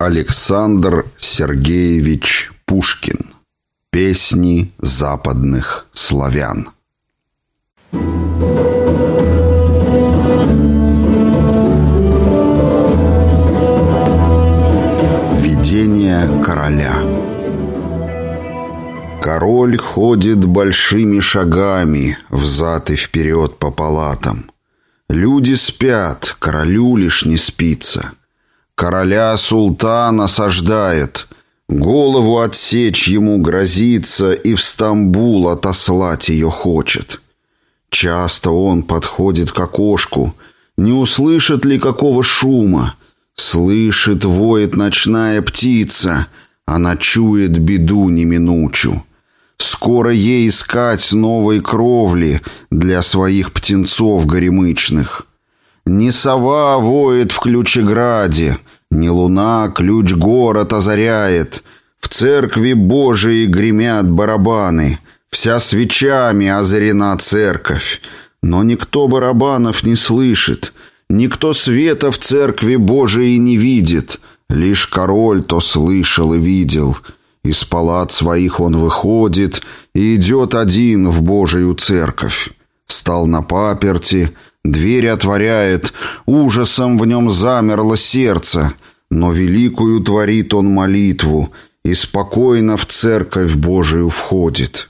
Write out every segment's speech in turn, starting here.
Александр Сергеевич Пушкин. Песни западных славян. Видение короля. Король ходит большими шагами взад и вперед по палатам. Люди спят, королю лишь не спится. Короля султан осаждает, голову отсечь ему грозится и в Стамбул отослать ее хочет. Часто он подходит к окошку, не услышит ли какого шума. Слышит, воет ночная птица, она чует беду неминучу. Скоро ей искать новой кровли для своих птенцов горемычных. Не сова воет в ключеграде, не луна ключ город озаряет. В церкви Божией гремят барабаны, вся свечами озарена церковь. Но никто барабанов не слышит, никто света в церкви Божией не видит. Лишь король то слышал и видел — из палат своих он выходит и идет один в Божию церковь. Стал на паперти, дверь отворяет, ужасом в нем замерло сердце, но великую творит он молитву и спокойно в церковь Божию входит.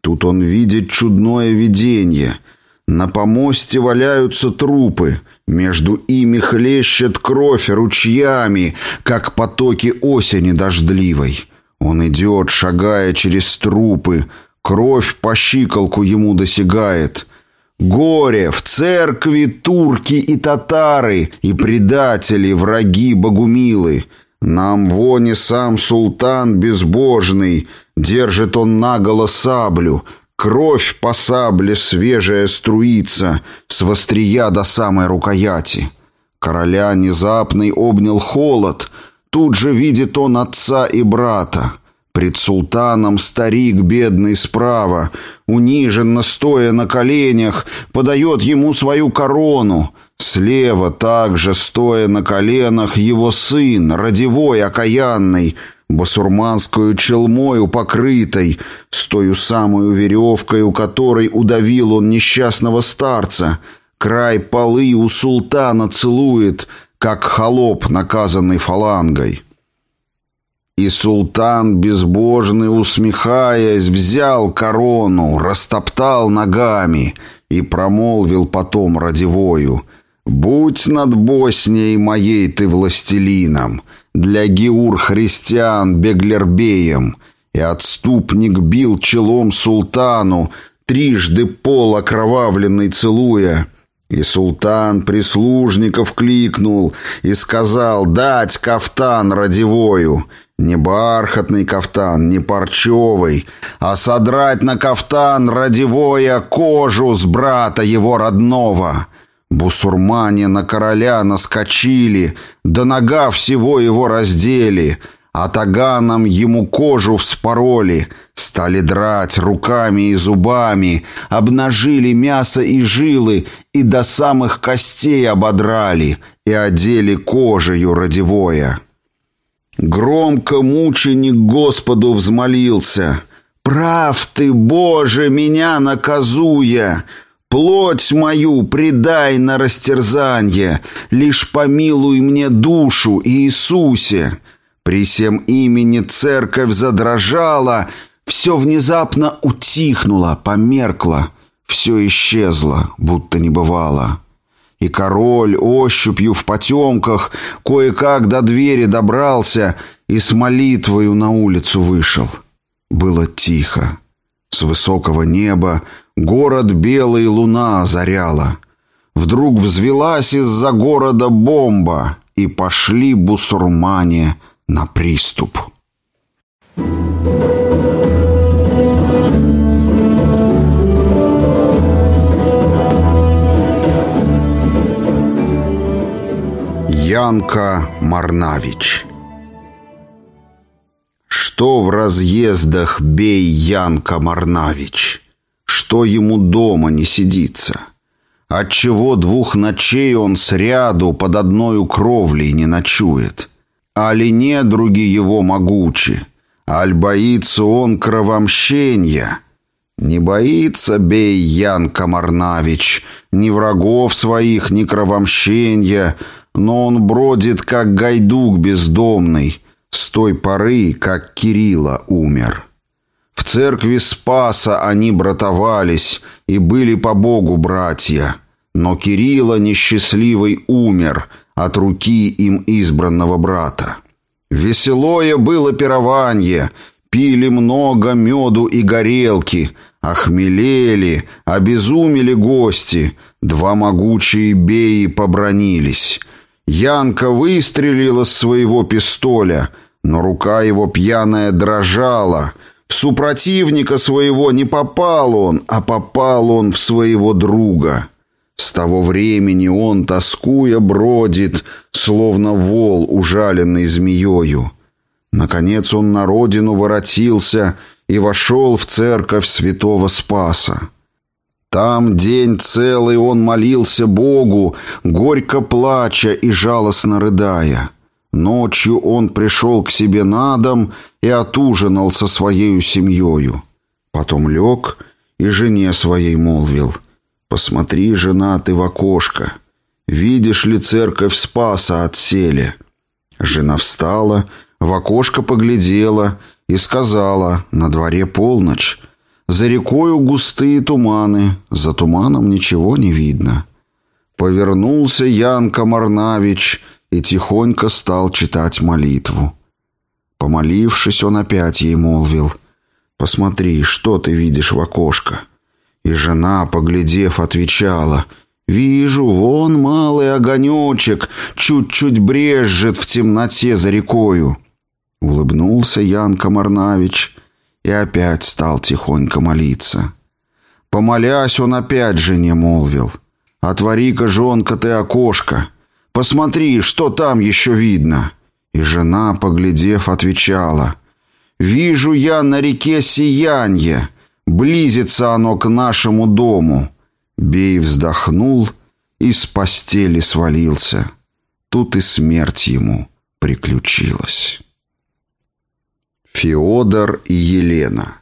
Тут он видит чудное видение. На помосте валяются трупы, между ими хлещет кровь ручьями, как потоки осени дождливой. Он идет, шагая через трупы, кровь по щиколку ему досягает. Горе в церкви турки и татары, и предатели, враги богумилы. Нам вони сам султан безбожный, держит он наголо саблю, кровь по сабле свежая струится, с вострия до самой рукояти. Короля внезапный обнял холод — Тут же видит он отца и брата. Пред султаном старик бедный справа, униженно стоя на коленях, подает ему свою корону. Слева также, стоя на коленах, его сын, родевой окаянный, басурманскую челмою покрытой, с тою самую веревкой, у которой удавил он несчастного старца. Край полы у султана целует — как холоп, наказанный фалангой. И султан, безбожный, усмехаясь, взял корону, растоптал ногами и промолвил потом родевою «Будь над Боснией моей ты властелином, для геур христиан беглербеем». И отступник бил челом султану, трижды пол окровавленный целуя, и султан прислужников кликнул и сказал дать кафтан родевою, не бархатный кафтан, не парчевый, а содрать на кафтан родевоя кожу с брата его родного. Бусурмане на короля наскочили, до нога всего его раздели — а таганом ему кожу вспороли, стали драть руками и зубами, обнажили мясо и жилы и до самых костей ободрали и одели кожею родевоя. Громко мученик Господу взмолился. «Прав ты, Боже, меня наказуя!» Плоть мою предай на растерзанье, лишь помилуй мне душу, Иисусе. При всем имени церковь задрожала, все внезапно утихнуло, померкло, все исчезло, будто не бывало. И король ощупью в потемках кое-как до двери добрался и с молитвою на улицу вышел. Было тихо. С высокого неба город белый луна озаряла. Вдруг взвелась из-за города бомба, и пошли бусурмане — на приступ. Янка Марнавич Что в разъездах бей Янка Марнавич? Что ему дома не сидится? Отчего двух ночей он сряду под одною кровлей не ночует? Али недруги его могучи, аль боится он кровомщения. Не боится, бей, Ян Комарнавич, ни врагов своих, ни кровомщения, но он бродит, как гайдук бездомный, с той поры, как Кирилла умер. В церкви Спаса они братовались и были по Богу братья, но Кирилла несчастливый умер от руки им избранного брата. Веселое было пирование, пили много меду и горелки, охмелели, обезумели гости, два могучие беи побронились. Янка выстрелила с своего пистоля, но рука его пьяная дрожала. В супротивника своего не попал он, а попал он в своего друга. С того времени он, тоскуя, бродит, словно вол, ужаленный змеёю. Наконец он на родину воротился и вошел в церковь святого Спаса. Там день целый он молился Богу, горько плача и жалостно рыдая. Ночью он пришел к себе на дом и отужинал со своей семьёю. Потом лег и жене своей молвил, «Посмотри, жена, ты в окошко. Видишь ли церковь Спаса отселе?» Жена встала, в окошко поглядела и сказала, «На дворе полночь». За рекою густые туманы, за туманом ничего не видно. Повернулся Ян Комарнавич и тихонько стал читать молитву. Помолившись, он опять ей молвил, «Посмотри, что ты видишь в окошко». И жена, поглядев, отвечала, «Вижу, вон малый огонечек чуть-чуть брежет в темноте за рекою». Улыбнулся Ян Комарнавич и опять стал тихонько молиться. Помолясь, он опять жене молвил. «Отвори-ка, жонка, ты окошко. Посмотри, что там еще видно». И жена, поглядев, отвечала. «Вижу я на реке сиянье. Близится оно к нашему дому». Бей вздохнул и с постели свалился. Тут и смерть ему приключилась. Феодор и Елена.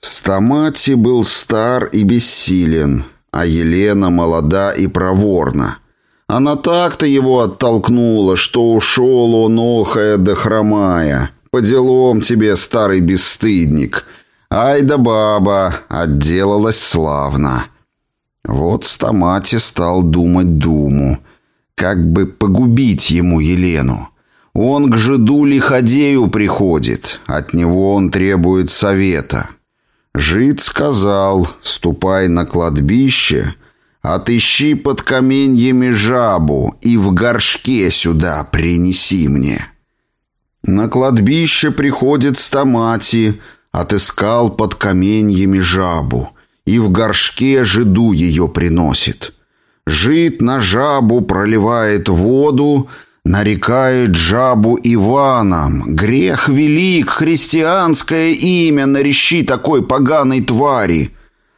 Стамати был стар и бессилен, а Елена молода и проворна. Она так-то его оттолкнула, что ушел он, охая да хромая. По делам тебе, старый бесстыдник. Ай да баба, отделалась славно. Вот Стамати стал думать думу, как бы погубить ему Елену. Он к жиду лиходею приходит, от него он требует совета. Жид сказал, ступай на кладбище, отыщи под каменьями жабу и в горшке сюда принеси мне. На кладбище приходит стамати, отыскал под каменьями жабу и в горшке жиду ее приносит. Жид на жабу проливает воду, Нарекает жабу Иваном. Грех велик, христианское имя нарещи такой поганой твари.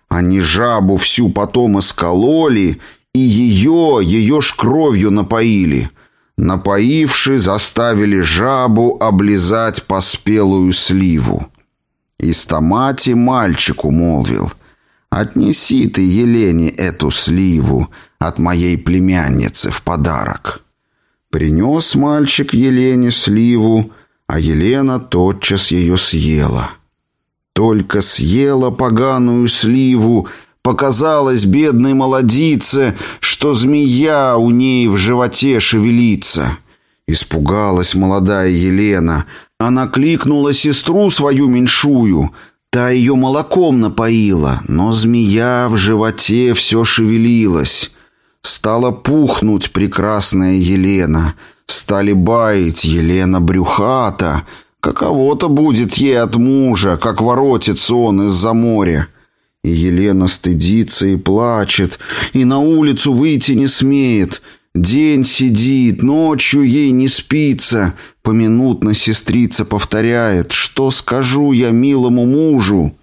Они жабу всю потом искололи, и ее, ее ж кровью напоили. Напоивши, заставили жабу облизать поспелую сливу. И стамати мальчику молвил, «Отнеси ты Елене эту сливу от моей племянницы в подарок». Принес мальчик Елене сливу, а Елена тотчас ее съела. Только съела поганую сливу, показалось бедной молодице, что змея у ней в животе шевелится. Испугалась молодая Елена. Она кликнула сестру свою меньшую. Та ее молоком напоила, но змея в животе все шевелилась. Стала пухнуть прекрасная Елена. Стали баять Елена брюхата. Каково-то будет ей от мужа, как воротится он из-за моря. И Елена стыдится и плачет, и на улицу выйти не смеет. День сидит, ночью ей не спится. Поминутно сестрица повторяет, что скажу я милому мужу.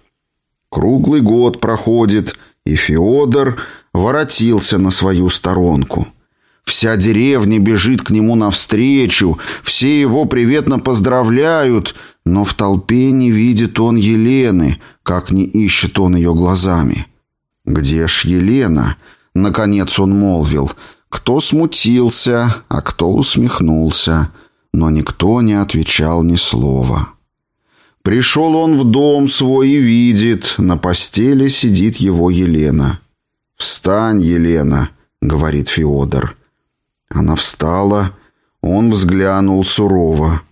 Круглый год проходит, и Феодор воротился на свою сторонку. Вся деревня бежит к нему навстречу, все его приветно поздравляют, но в толпе не видит он Елены, как не ищет он ее глазами. «Где ж Елена?» — наконец он молвил. Кто смутился, а кто усмехнулся, но никто не отвечал ни слова. Пришел он в дом свой и видит, на постели сидит его Елена. «Встань, Елена», — говорит Феодор. Она встала, он взглянул сурово.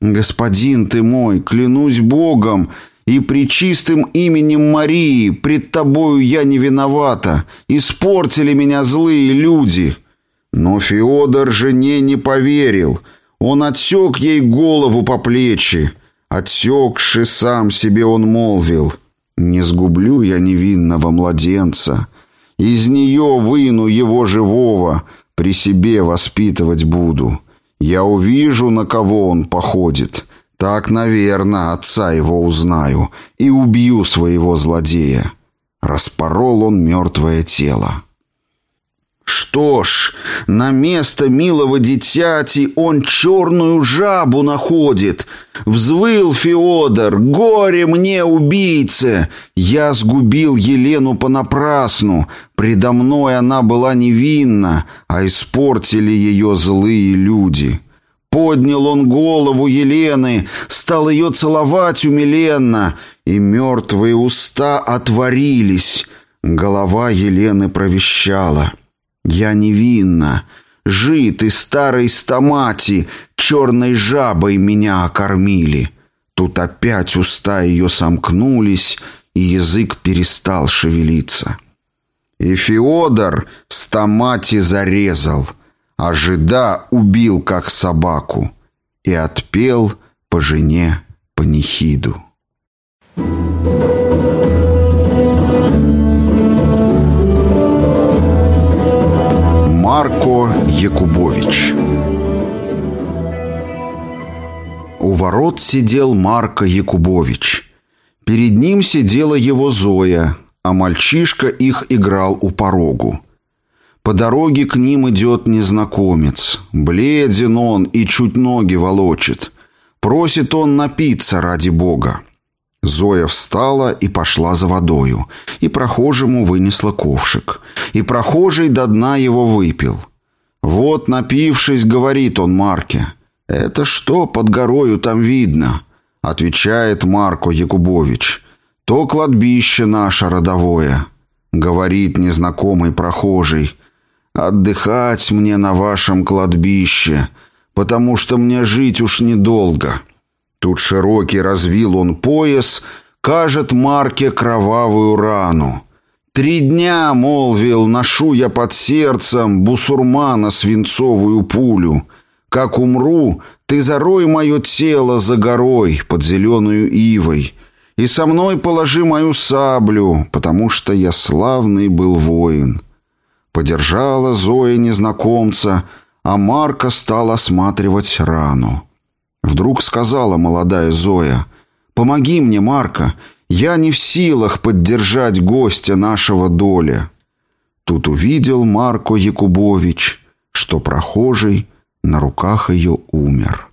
«Господин ты мой, клянусь Богом и причистым именем Марии, пред тобою я не виновата, испортили меня злые люди». Но Феодор жене не поверил, он отсек ей голову по плечи, отсекши сам себе он молвил, «Не сгублю я невинного младенца, из нее выну его живого, при себе воспитывать буду. Я увижу, на кого он походит. Так, наверное, отца его узнаю и убью своего злодея. Распорол он мертвое тело. Что ж, на место милого дитяти он черную жабу находит. Взвыл Феодор, горе мне, убийце! Я сгубил Елену понапрасну. Предо мной она была невинна, а испортили ее злые люди. Поднял он голову Елены, стал ее целовать умиленно, и мертвые уста отворились. Голова Елены провещала — я невинна. Жид и старой стамати черной жабой меня окормили. Тут опять уста ее сомкнулись, и язык перестал шевелиться. И Феодор стамати зарезал, а жида убил, как собаку, и отпел по жене панихиду. Марко Якубович У ворот сидел Марко Якубович. Перед ним сидела его Зоя, а мальчишка их играл у порогу. По дороге к ним идет незнакомец. Бледен он и чуть ноги волочит. Просит он напиться ради бога. Зоя встала и пошла за водою, и прохожему вынесла ковшик, и прохожий до дна его выпил. Вот, напившись, говорит он Марке, «Это что под горою там видно?» Отвечает Марко Якубович, «То кладбище наше родовое», — говорит незнакомый прохожий, «Отдыхать мне на вашем кладбище, потому что мне жить уж недолго». Тут широкий развил он пояс, кажет Марке кровавую рану. «Три дня, — молвил, — ношу я под сердцем бусурмана свинцовую пулю. Как умру, ты зарой мое тело за горой под зеленую ивой, и со мной положи мою саблю, потому что я славный был воин». Подержала Зоя незнакомца, а Марка стал осматривать рану. Вдруг сказала молодая Зоя, «Помоги мне, Марка, я не в силах поддержать гостя нашего доля». Тут увидел Марко Якубович, что прохожий на руках ее умер.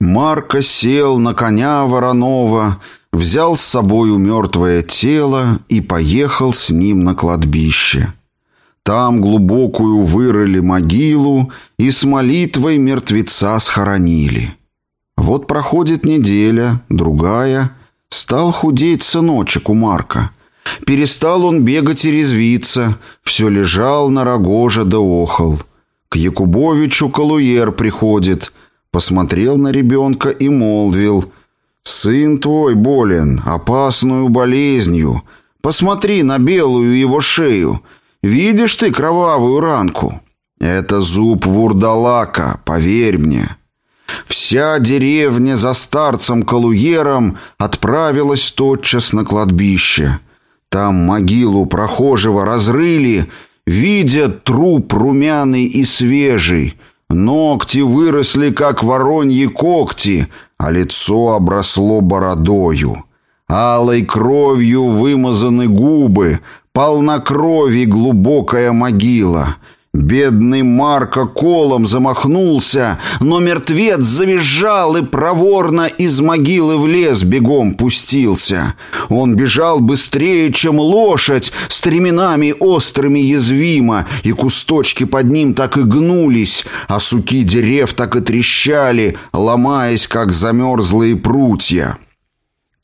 Марко сел на коня Воронова, взял с собою мертвое тело и поехал с ним на кладбище. Там глубокую вырыли могилу и с молитвой мертвеца схоронили. Вот проходит неделя, другая. Стал худеть сыночек у Марка. Перестал он бегать и резвиться, все лежал на рогоже да охал. К Якубовичу Калуер приходит, посмотрел на ребенка и молвил, «Сын твой болен, опасную болезнью. Посмотри на белую его шею, Видишь ты кровавую ранку? Это зуб вурдалака, поверь мне. Вся деревня за старцем Калуером отправилась тотчас на кладбище. Там могилу прохожего разрыли, видят труп румяный и свежий. Ногти выросли, как вороньи когти, а лицо обросло бородою. Алой кровью вымазаны губы, полна крови глубокая могила. Бедный Марко колом замахнулся, но мертвец завизжал и проворно из могилы в лес бегом пустился. Он бежал быстрее, чем лошадь, стременами острыми язвимо, и кусточки под ним так и гнулись, а суки дерев так и трещали, ломаясь, как замерзлые прутья.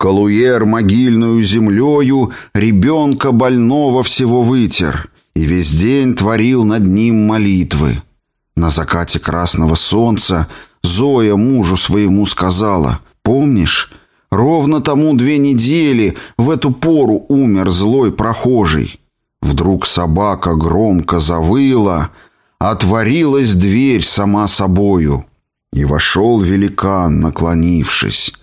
Калуер могильную землею ребенка больного всего вытер — и весь день творил над ним молитвы. На закате красного солнца Зоя мужу своему сказала, «Помнишь, ровно тому две недели в эту пору умер злой прохожий». Вдруг собака громко завыла, отворилась дверь сама собою, и вошел великан, наклонившись.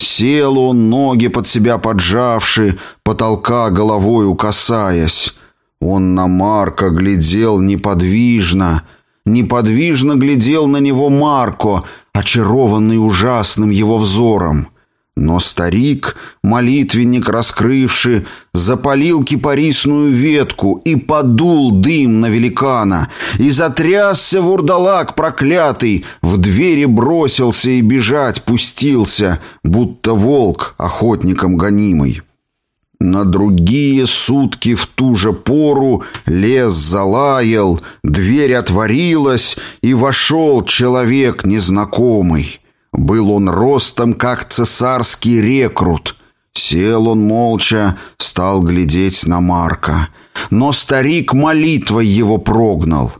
Сел он, ноги под себя поджавши, потолка головою касаясь, он на Марка глядел неподвижно. Неподвижно глядел на него Марко, очарованный ужасным его взором. Но старик, молитвенник раскрывший, запалил кипарисную ветку и подул дым на великана, и затрясся вурдалак проклятый, в двери бросился и бежать пустился, будто волк охотником гонимый. На другие сутки в ту же пору лес залаял, дверь отворилась, и вошел человек незнакомый. Был он ростом, как цесарский рекрут. Сел он молча, стал глядеть на Марка. Но старик молитвой его прогнал.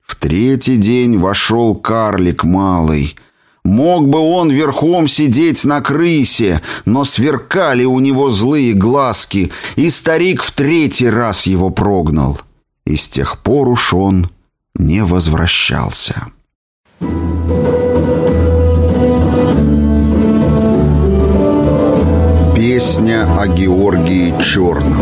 В третий день вошел карлик малый — Мог бы он верхом сидеть на крысе, но сверкали у него злые глазки, и старик в третий раз его прогнал. И с тех пор уж он не возвращался. Песня о Георгии Черном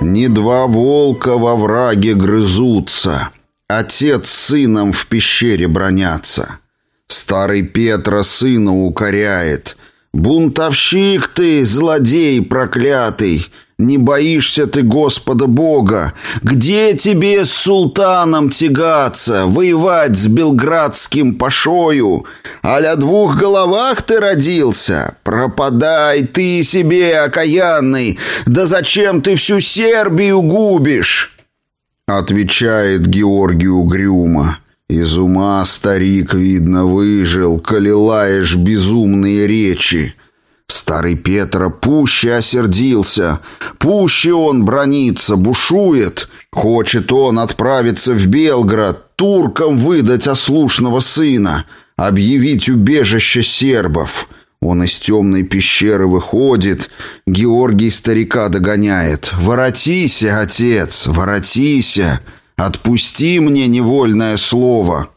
Не два волка во враге грызутся — Отец с сыном в пещере бронятся. Старый Петра сына укоряет. «Бунтовщик ты, злодей проклятый! Не боишься ты Господа Бога? Где тебе с султаном тягаться, воевать с белградским пашою? Аля двух головах ты родился? Пропадай ты себе, окаянный! Да зачем ты всю Сербию губишь?» Отвечает Георгий угрюмо. Из ума старик, видно, выжил, коли лаешь безумные речи. Старый Петра пуще осердился, пуще он бронится, бушует. Хочет он отправиться в Белград, туркам выдать ослушного сына, объявить убежище сербов. Он из темной пещеры выходит, Георгий старика догоняет. «Воротися, отец, воротися! Отпусти мне невольное слово!»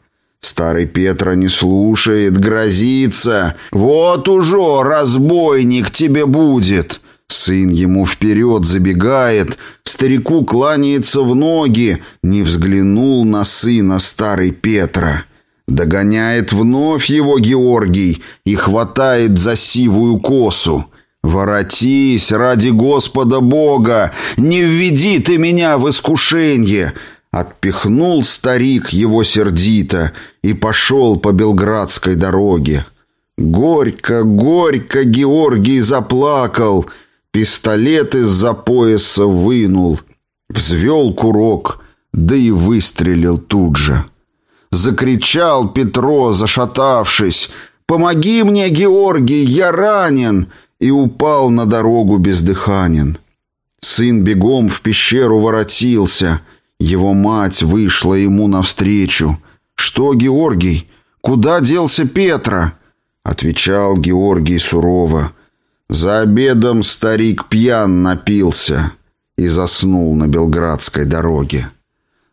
Старый Петра не слушает, грозится. «Вот уже разбойник тебе будет!» Сын ему вперед забегает, старику кланяется в ноги, не взглянул на сына старый Петра. Догоняет вновь его Георгий и хватает за сивую косу. «Воротись ради Господа Бога! Не введи ты меня в искушение!» Отпихнул старик его сердито и пошел по Белградской дороге. Горько, горько Георгий заплакал, пистолет из-за пояса вынул, взвел курок, да и выстрелил тут же. Закричал Петро, зашатавшись. «Помоги мне, Георгий, я ранен!» И упал на дорогу бездыханен. Сын бегом в пещеру воротился. Его мать вышла ему навстречу. «Что, Георгий? Куда делся Петра?» Отвечал Георгий сурово. За обедом старик пьян напился и заснул на Белградской дороге.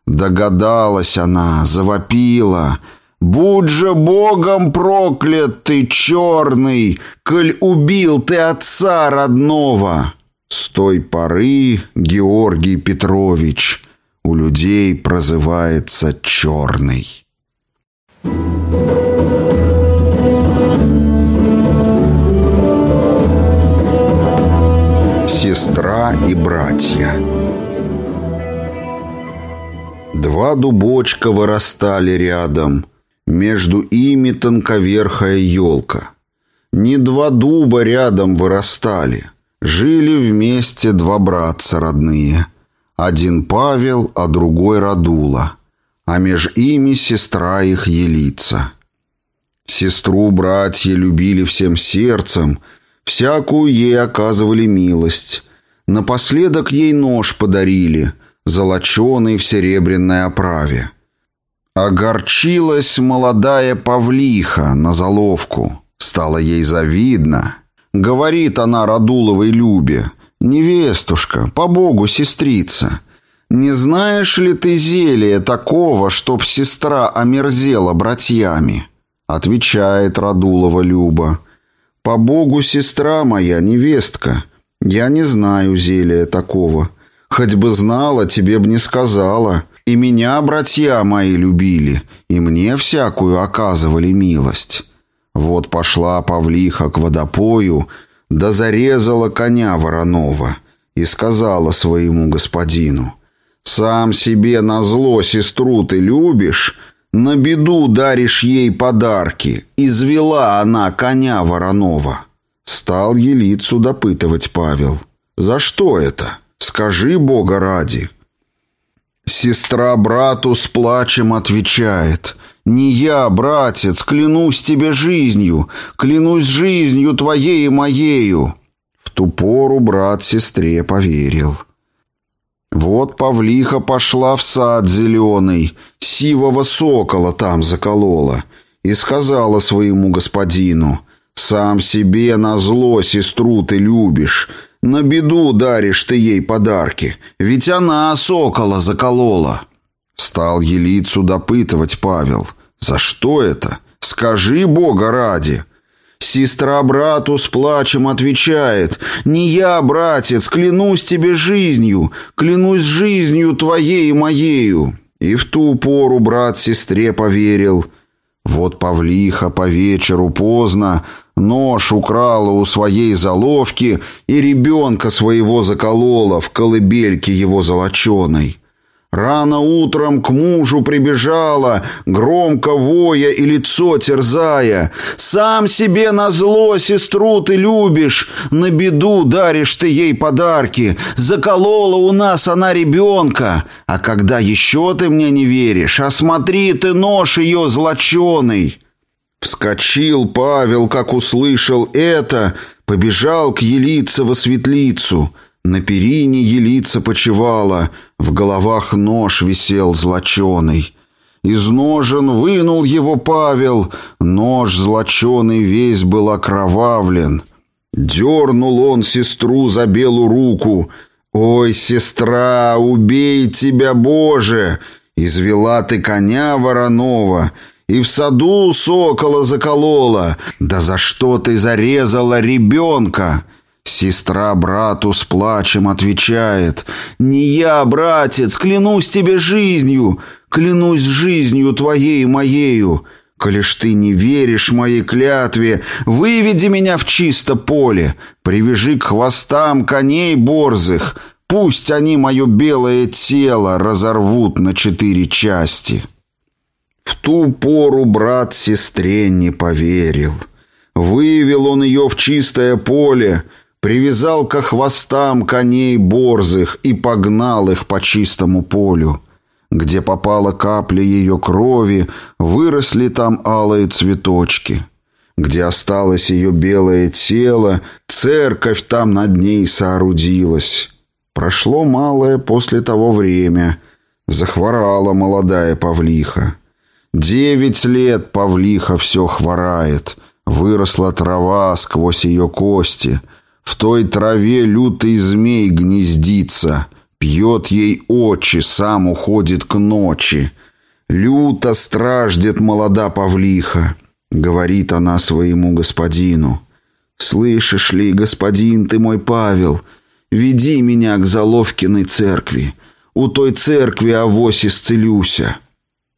Догадалась она, завопила. «Будь же богом проклят ты, черный, коль убил ты отца родного!» С той поры Георгий Петрович у людей прозывается «черный». Сестра и братья Два дубочка вырастали рядом, между ими тонковерхая елка. Не два дуба рядом вырастали, жили вместе два братца родные. Один Павел, а другой Радула, а меж ими сестра их Елица. Сестру братья любили всем сердцем, всякую ей оказывали милость. Напоследок ей нож подарили — золоченый в серебряной оправе. Огорчилась молодая павлиха на заловку. Стало ей завидно. Говорит она Радуловой Любе, «Невестушка, по богу, сестрица, не знаешь ли ты зелья такого, чтоб сестра омерзела братьями?» Отвечает Радулова Люба, «По богу, сестра моя, невестка, я не знаю зелья такого». Хоть бы знала, тебе б не сказала. И меня братья мои любили, и мне всякую оказывали милость. Вот пошла Павлиха к водопою, да зарезала коня Воронова и сказала своему господину, «Сам себе на зло сестру ты любишь, на беду даришь ей подарки, извела она коня Воронова». Стал елицу допытывать Павел. «За что это?» Скажи Бога ради». Сестра брату с плачем отвечает. «Не я, братец, клянусь тебе жизнью, клянусь жизнью твоей и моею». В ту пору брат сестре поверил. Вот Павлиха пошла в сад зеленый, сивого сокола там заколола, и сказала своему господину, «Сам себе на зло сестру ты любишь, на беду даришь ты ей подарки, ведь она сокола заколола. Стал елицу допытывать Павел. За что это? Скажи Бога ради. Сестра брату с плачем отвечает. «Не я, братец, клянусь тебе жизнью, клянусь жизнью твоей и моею». И в ту пору брат сестре поверил. Вот Павлиха по вечеру поздно Нож украла у своей заловки и ребенка своего заколола в колыбельке его золоченой. Рано утром к мужу прибежала, громко воя и лицо терзая. «Сам себе на зло сестру ты любишь, на беду даришь ты ей подарки. Заколола у нас она ребенка. А когда еще ты мне не веришь, осмотри ты нож ее злоченый». Вскочил Павел, как услышал это, побежал к Елице во светлицу. На перине Елица почевала, в головах нож висел злоченый. Из ножен вынул его Павел, нож злоченый весь был окровавлен. Дернул он сестру за белую руку. «Ой, сестра, убей тебя, Боже!» Извела ты коня Воронова, и в саду сокола заколола. Да за что ты зарезала ребенка?» Сестра брату с плачем отвечает. «Не я, братец, клянусь тебе жизнью, клянусь жизнью твоей и моею. Коли ж ты не веришь моей клятве, выведи меня в чисто поле, привяжи к хвостам коней борзых, пусть они мое белое тело разорвут на четыре части». В ту пору брат сестре не поверил. Вывел он ее в чистое поле, привязал ко хвостам коней борзых и погнал их по чистому полю. Где попала капля ее крови, выросли там алые цветочки. Где осталось ее белое тело, церковь там над ней соорудилась. Прошло малое после того время. Захворала молодая павлиха. Девять лет Павлиха все хворает. Выросла трава сквозь ее кости. В той траве лютый змей гнездится. Пьет ей очи, сам уходит к ночи. Люто страждет молода Павлиха. Говорит она своему господину. «Слышишь ли, господин ты мой Павел, веди меня к Заловкиной церкви. У той церкви авось исцелюся».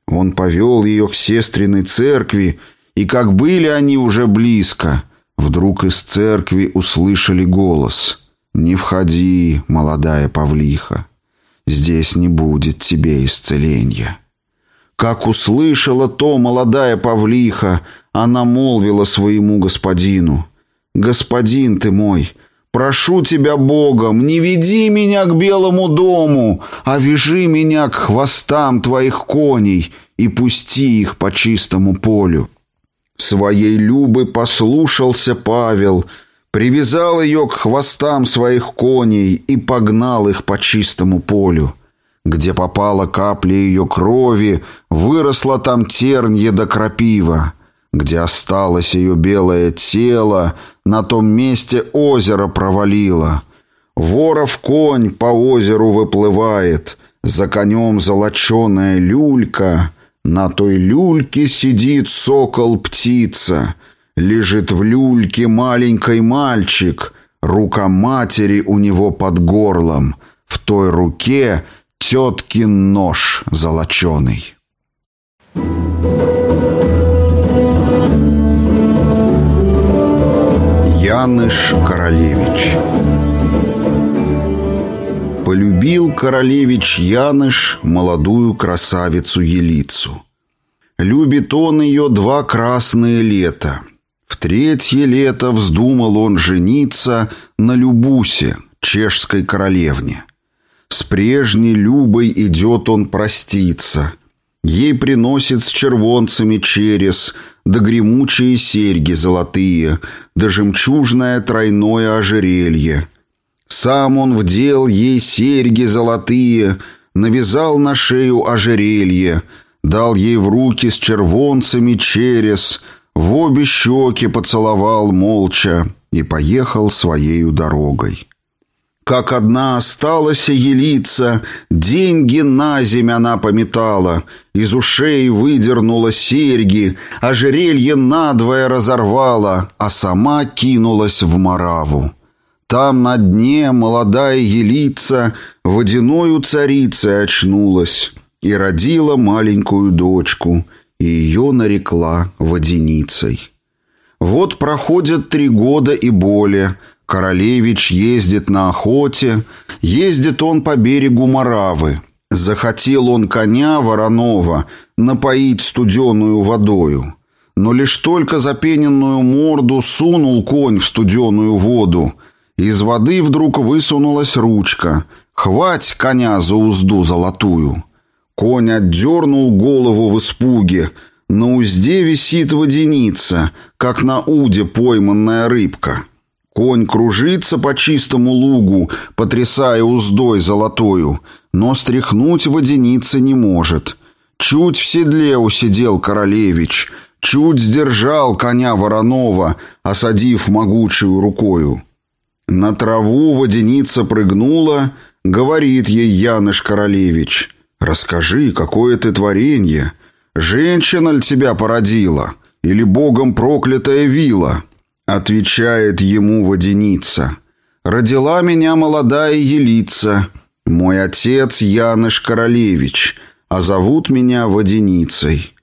Он повел ее к сестренной церкви, и как были они уже близко, вдруг из церкви услышали голос «Не входи, молодая павлиха». здесь не будет тебе исцеления». Как услышала то молодая павлиха, она молвила своему господину, «Господин ты мой, прошу тебя Богом, не веди меня к белому дому, а вяжи меня к хвостам твоих коней и пусти их по чистому полю». Своей Любы послушался Павел, привязал ее к хвостам своих коней и погнал их по чистому полю. Где попала капля ее крови, выросла там тернье до крапива. Где осталось ее белое тело, на том месте озеро провалило. Воров конь по озеру выплывает, за конем золоченая люлька. На той люльке сидит сокол-птица, лежит в люльке маленький мальчик, рука матери у него под горлом, в той руке — Теткин нож золоченый. Яныш Королевич Полюбил королевич Яныш молодую красавицу Елицу. Любит он ее два красные лета. В третье лето вздумал он жениться на Любусе, чешской королевне. С прежней Любой идет он проститься. Ей приносит с червонцами через, да гремучие серьги золотые, да жемчужное тройное ожерелье. Сам он вдел ей серьги золотые, навязал на шею ожерелье, дал ей в руки с червонцами через, в обе щеки поцеловал молча и поехал своею дорогой. Как одна осталась елица, деньги на земь она пометала, из ушей выдернула серьги, ожерелье надвое разорвала, а сама кинулась в Мораву. Там на дне молодая елица водяною царицей очнулась и родила маленькую дочку, и ее нарекла водяницей. Вот проходят три года и более — Королевич ездит на охоте, ездит он по берегу Моравы. Захотел он коня вороного напоить студеную водою. Но лишь только запененную морду сунул конь в студеную воду. Из воды вдруг высунулась ручка. «Хвать коня за узду золотую!» Конь отдернул голову в испуге. На узде висит водяница, как на уде пойманная рыбка. Конь кружится по чистому лугу, потрясая уздой золотою, но стряхнуть водяницы не может. Чуть в седле усидел королевич, чуть сдержал коня Воронова, осадив могучую рукою. На траву водяница прыгнула, говорит ей Яныш Королевич, «Расскажи, какое ты творенье? Женщина ли тебя породила? Или богом проклятая вила?» Отвечает ему водяница. «Родила меня молодая елица, мой отец Яныш Королевич, а зовут меня водяницей».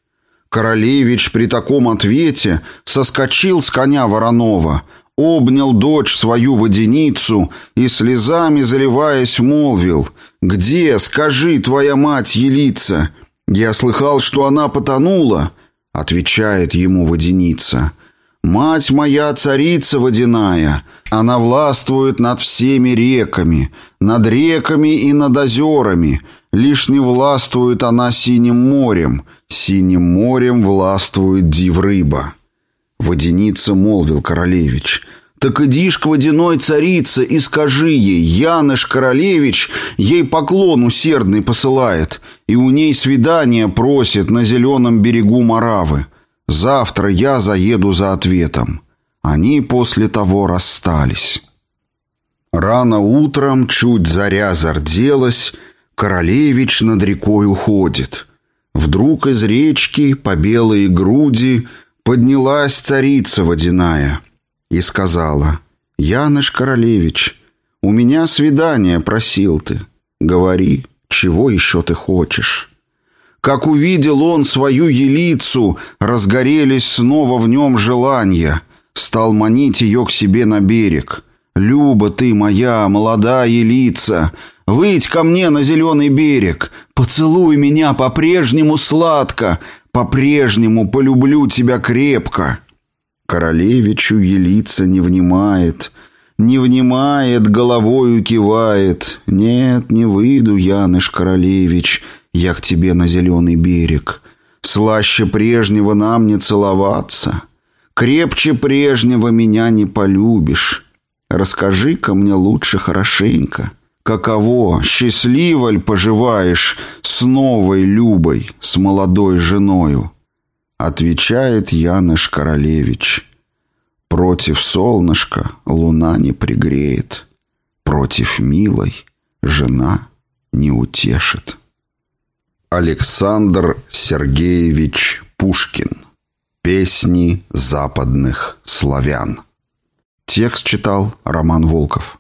Королевич при таком ответе соскочил с коня Воронова, обнял дочь свою водяницу и, слезами заливаясь, молвил «Где, скажи, твоя мать Елица? Я слыхал, что она потонула». Отвечает ему водяница – Мать моя царица водяная, она властвует над всеми реками, над реками и над озерами, лишь не властвует она синим морем, синим морем властвует див-рыба». Водяница молвил королевич, «Так иди ж к водяной царице и скажи ей, Яныш Королевич ей поклон усердный посылает, и у ней свидание просит на зеленом берегу Моравы». Завтра я заеду за ответом. Они после того расстались. Рано утром, чуть заря зарделась, королевич над рекой уходит. Вдруг из речки по белой груди поднялась царица водяная и сказала, «Яныш Королевич, у меня свидание просил ты. Говори, чего еще ты хочешь?» Как увидел он свою елицу, разгорелись снова в нем желания. Стал манить ее к себе на берег. Люба ты моя, молодая лица, выйдь ко мне на зеленый берег, поцелуй меня по-прежнему сладко, по-прежнему полюблю тебя крепко». Королевичу Елица не внимает, не внимает, головою кивает. «Нет, не выйду, Яныш Королевич, я к тебе на зеленый берег. Слаще прежнего нам не целоваться. Крепче прежнего меня не полюбишь. Расскажи-ка мне лучше хорошенько, каково, счастливо ли поживаешь с новой Любой, с молодой женою?» Отвечает Яныш Королевич. Против солнышка луна не пригреет, Против милой жена не утешит. Александр Сергеевич Пушкин. Песни западных славян. Текст читал Роман Волков.